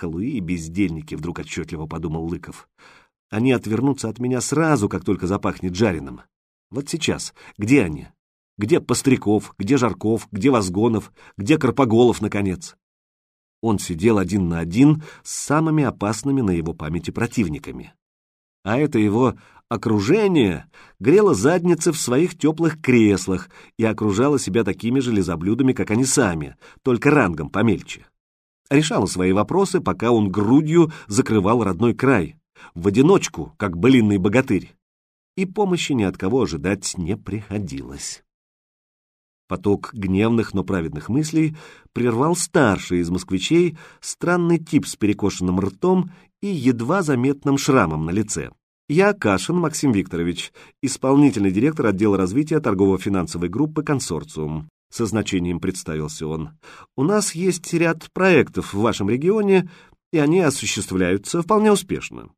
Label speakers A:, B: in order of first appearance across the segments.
A: Халуи и бездельники, вдруг отчетливо подумал Лыков. Они отвернутся от меня сразу, как только запахнет жареным. Вот сейчас. Где они? Где Постряков, где Жарков, где Возгонов, где Карпоголов, наконец? Он сидел один на один с самыми опасными на его памяти противниками. А это его окружение грело задницы в своих теплых креслах и окружало себя такими же лизоблюдами, как они сами, только рангом помельче. Решало свои вопросы, пока он грудью закрывал родной край, в одиночку, как былинный богатырь. И помощи ни от кого ожидать не приходилось. Поток гневных, но праведных мыслей прервал старший из москвичей, странный тип с перекошенным ртом и едва заметным шрамом на лице. Я Кашин Максим Викторович, исполнительный директор отдела развития торгово-финансовой группы «Консорциум». Со значением представился он. У нас есть ряд проектов в вашем регионе, и они осуществляются вполне успешно.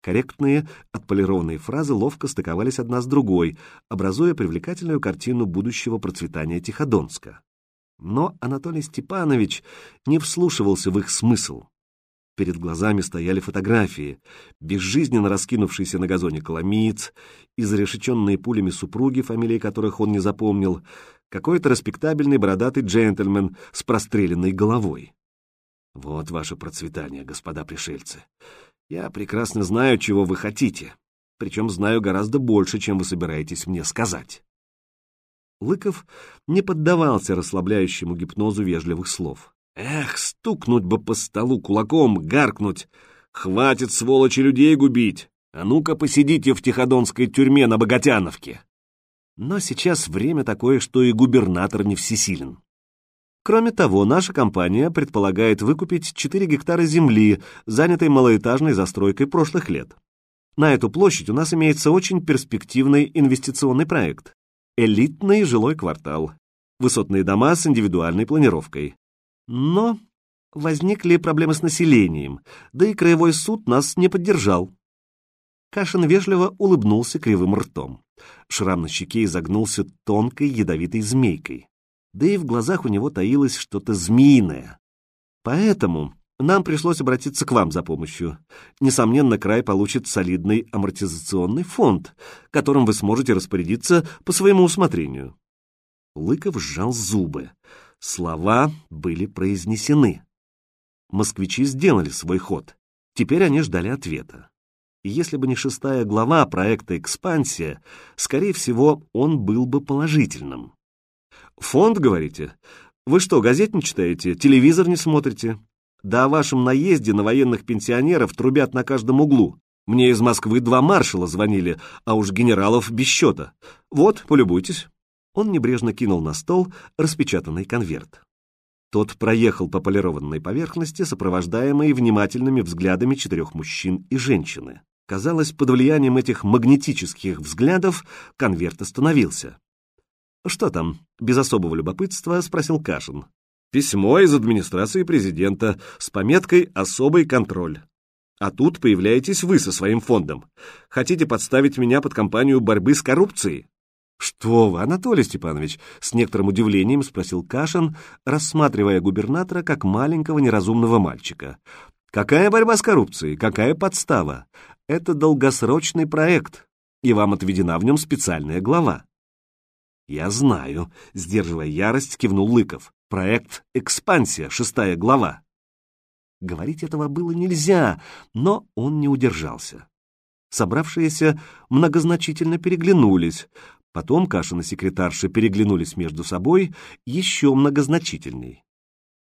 A: Корректные, отполированные фразы ловко стыковались одна с другой, образуя привлекательную картину будущего процветания Тиходонска. Но Анатолий Степанович не вслушивался в их смысл. Перед глазами стояли фотографии, безжизненно раскинувшиеся на газоне коломиец, изрешеченные пулями супруги, фамилии которых он не запомнил, какой-то респектабельный бородатый джентльмен с простреленной головой. Вот ваше процветание, господа пришельцы. Я прекрасно знаю, чего вы хотите, причем знаю гораздо больше, чем вы собираетесь мне сказать. Лыков не поддавался расслабляющему гипнозу вежливых слов. Эх, стукнуть бы по столу кулаком, гаркнуть. Хватит, сволочи, людей губить. А ну-ка посидите в Тиходонской тюрьме на Богатяновке. Но сейчас время такое, что и губернатор не всесилен. Кроме того, наша компания предполагает выкупить 4 гектара земли, занятой малоэтажной застройкой прошлых лет. На эту площадь у нас имеется очень перспективный инвестиционный проект. Элитный жилой квартал. Высотные дома с индивидуальной планировкой. Но возникли проблемы с населением, да и краевой суд нас не поддержал. Кашин вежливо улыбнулся кривым ртом. Шрам на щеке изогнулся тонкой ядовитой змейкой да и в глазах у него таилось что-то змеиное. Поэтому нам пришлось обратиться к вам за помощью. Несомненно, край получит солидный амортизационный фонд, которым вы сможете распорядиться по своему усмотрению. Лыков сжал зубы. Слова были произнесены. Москвичи сделали свой ход. Теперь они ждали ответа. Если бы не шестая глава проекта «Экспансия», скорее всего, он был бы положительным. Фонд, говорите? Вы что, газет не читаете, телевизор не смотрите? Да о вашем наезде на военных пенсионеров трубят на каждом углу. Мне из Москвы два маршала звонили, а уж генералов без счета. Вот, полюбуйтесь. Он небрежно кинул на стол распечатанный конверт. Тот проехал по полированной поверхности, сопровождаемый внимательными взглядами четырех мужчин и женщины. Казалось, под влиянием этих магнетических взглядов конверт остановился. «Что там?» — без особого любопытства спросил Кашин. «Письмо из администрации президента с пометкой «Особый контроль». А тут появляетесь вы со своим фондом. Хотите подставить меня под кампанию борьбы с коррупцией?» «Что вы, Анатолий Степанович?» — с некоторым удивлением спросил Кашин, рассматривая губернатора как маленького неразумного мальчика. «Какая борьба с коррупцией? Какая подстава? Это долгосрочный проект, и вам отведена в нем специальная глава. «Я знаю», — сдерживая ярость, кивнул Лыков. «Проект «Экспансия», шестая глава». Говорить этого было нельзя, но он не удержался. Собравшиеся многозначительно переглянулись. Потом Кашин и секретарша переглянулись между собой еще многозначительней.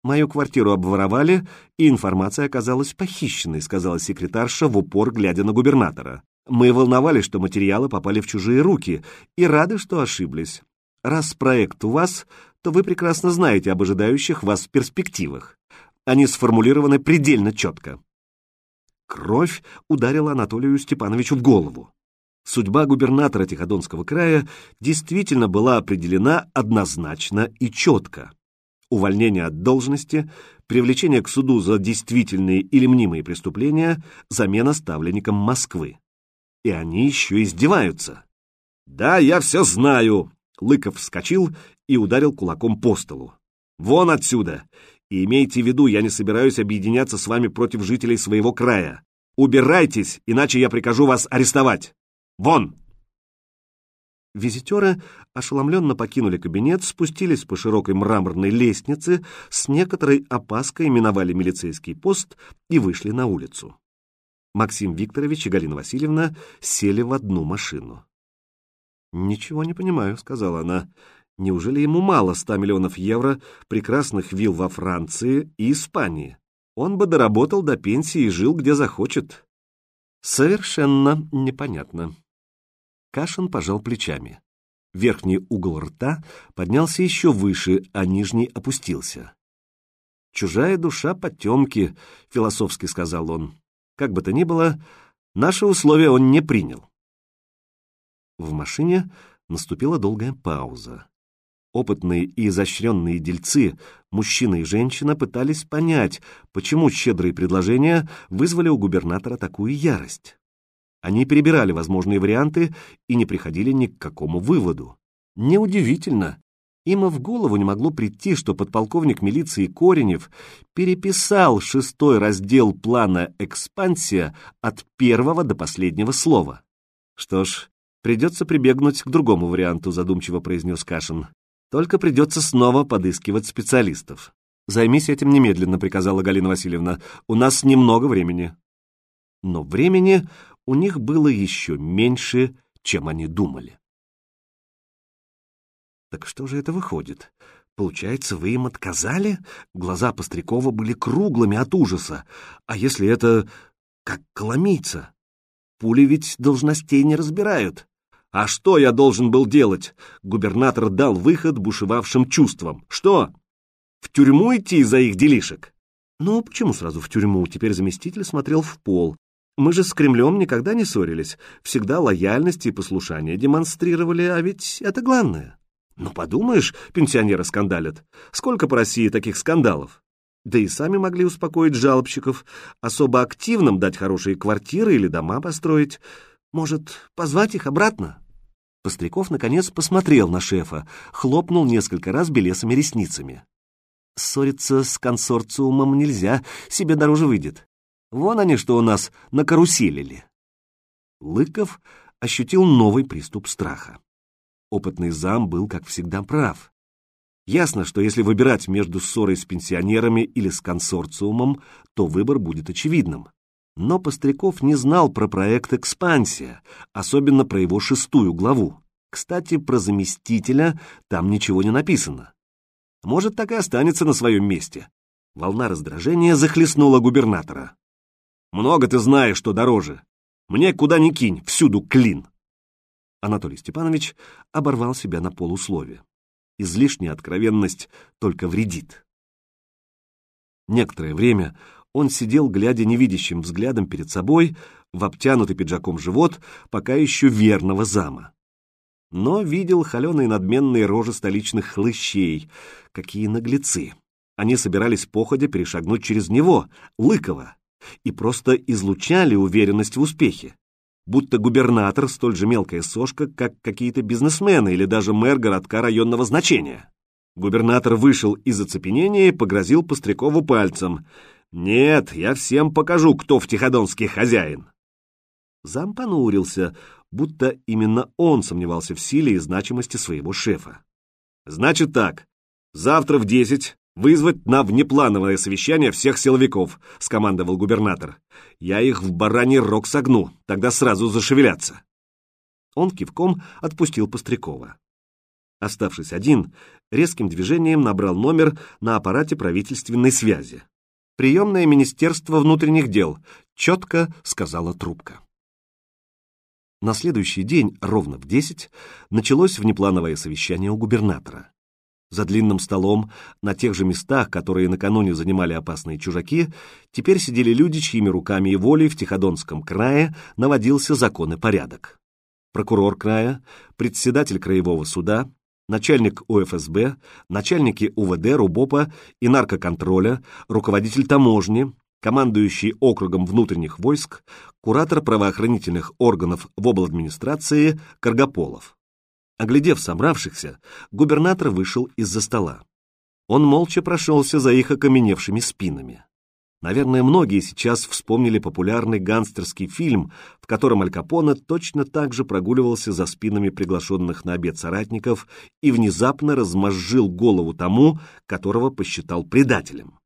A: «Мою квартиру обворовали, и информация оказалась похищенной», сказала секретарша в упор, глядя на губернатора. Мы волновались, что материалы попали в чужие руки, и рады, что ошиблись. Раз проект у вас, то вы прекрасно знаете об ожидающих вас перспективах. Они сформулированы предельно четко. Кровь ударила Анатолию Степановичу в голову. Судьба губернатора Тиходонского края действительно была определена однозначно и четко. Увольнение от должности, привлечение к суду за действительные или мнимые преступления, замена ставленником Москвы. И они еще издеваются. «Да, я все знаю!» Лыков вскочил и ударил кулаком по столу. «Вон отсюда! И имейте в виду, я не собираюсь объединяться с вами против жителей своего края. Убирайтесь, иначе я прикажу вас арестовать. Вон!»
B: Визитеры ошеломленно покинули кабинет, спустились по широкой мраморной лестнице, с некоторой опаской миновали милицейский пост и вышли на улицу. Максим Викторович и Галина Васильевна сели в одну машину. «Ничего не понимаю», — сказала она. «Неужели ему мало ста миллионов евро прекрасных вилл во Франции и Испании? Он бы доработал до пенсии и жил где захочет». «Совершенно непонятно». Кашин пожал плечами. Верхний угол рта поднялся еще выше, а нижний опустился. «Чужая душа потемки», — философски сказал он. Как бы то ни было, наши условия он не принял. В машине наступила долгая пауза. Опытные и изощренные дельцы, мужчина и женщина, пытались понять, почему щедрые предложения вызвали у губернатора такую ярость. Они перебирали возможные варианты и не приходили ни к какому выводу. Неудивительно, им и в голову не могло прийти, что подполковник милиции Коренев переписал шестой раздел плана «Экспансия» от первого до последнего слова. Что ж, придется прибегнуть к другому варианту, задумчиво произнес Кашин. Только придется снова подыскивать специалистов. «Займись этим немедленно», — приказала Галина Васильевна. «У нас немного времени». Но времени у них было еще меньше, чем они думали. Так что же это выходит? Получается, вы им отказали? Глаза Пострякова были круглыми от ужаса. А если это как коломийца? Пули ведь должностей не разбирают. А что я должен был делать? Губернатор дал выход бушевавшим чувствам. Что? В тюрьму идти из-за их делишек? Ну, почему сразу в тюрьму? Теперь заместитель смотрел в пол. Мы же с Кремлем никогда не ссорились. Всегда лояльность и послушание демонстрировали, а ведь это главное. Ну, подумаешь, пенсионеры скандалят. Сколько по России таких скандалов? Да и сами могли успокоить жалобщиков, особо активным дать хорошие квартиры или дома построить. Может, позвать их обратно? Постряков, наконец, посмотрел на шефа, хлопнул несколько раз белесыми ресницами. Ссориться с консорциумом нельзя, себе дороже выйдет. Вон они что у нас накаруселили. Лыков ощутил новый приступ страха. Опытный зам был, как всегда, прав. Ясно, что если выбирать между ссорой с пенсионерами или с консорциумом, то выбор будет очевидным. Но Постряков не знал про проект «Экспансия», особенно про его шестую главу. Кстати, про заместителя там ничего не написано. Может, так и останется на своем месте. Волна раздражения захлестнула губернатора. «Много ты знаешь, что дороже. Мне куда ни кинь, всюду клин». Анатолий Степанович оборвал себя на полуслове. Излишняя откровенность только вредит. Некоторое время он сидел, глядя невидящим взглядом перед собой, в обтянутый пиджаком живот, пока еще верного зама. Но видел холеные надменные рожи столичных хлыщей. Какие наглецы! Они собирались походя перешагнуть через него, Лыкова, и просто излучали уверенность в успехе будто губернатор столь же мелкая сошка, как какие-то бизнесмены или даже мэр городка районного значения. Губернатор вышел из оцепенения и погрозил Пострякову пальцем. «Нет, я всем покажу, кто в Тиходонске хозяин». Зам понурился, будто именно он сомневался в силе и значимости своего шефа. «Значит так, завтра в десять «Вызвать на внеплановое совещание всех силовиков», — скомандовал губернатор. «Я их в бараний рог согну, тогда сразу зашевелятся». Он кивком отпустил Пострякова. Оставшись один, резким движением набрал номер на аппарате правительственной связи. «Приемное Министерство внутренних дел», — четко сказала трубка. На следующий день, ровно в десять, началось внеплановое совещание у губернатора. За длинным столом, на тех же местах, которые накануне занимали опасные чужаки, теперь сидели люди, чьими руками и волей в Тиходонском крае наводился закон и порядок. Прокурор края, председатель краевого суда, начальник УФСБ, начальники УВД, РУБОПа и наркоконтроля, руководитель таможни, командующий округом внутренних войск, куратор правоохранительных органов в обладминистрации Каргополов. Оглядев собравшихся, губернатор вышел из-за стола. Он молча прошелся за их окаменевшими спинами. Наверное, многие сейчас вспомнили популярный гангстерский фильм, в котором Аль Капоне точно так же прогуливался за спинами приглашенных на обед соратников и внезапно размозжил голову тому, которого посчитал предателем.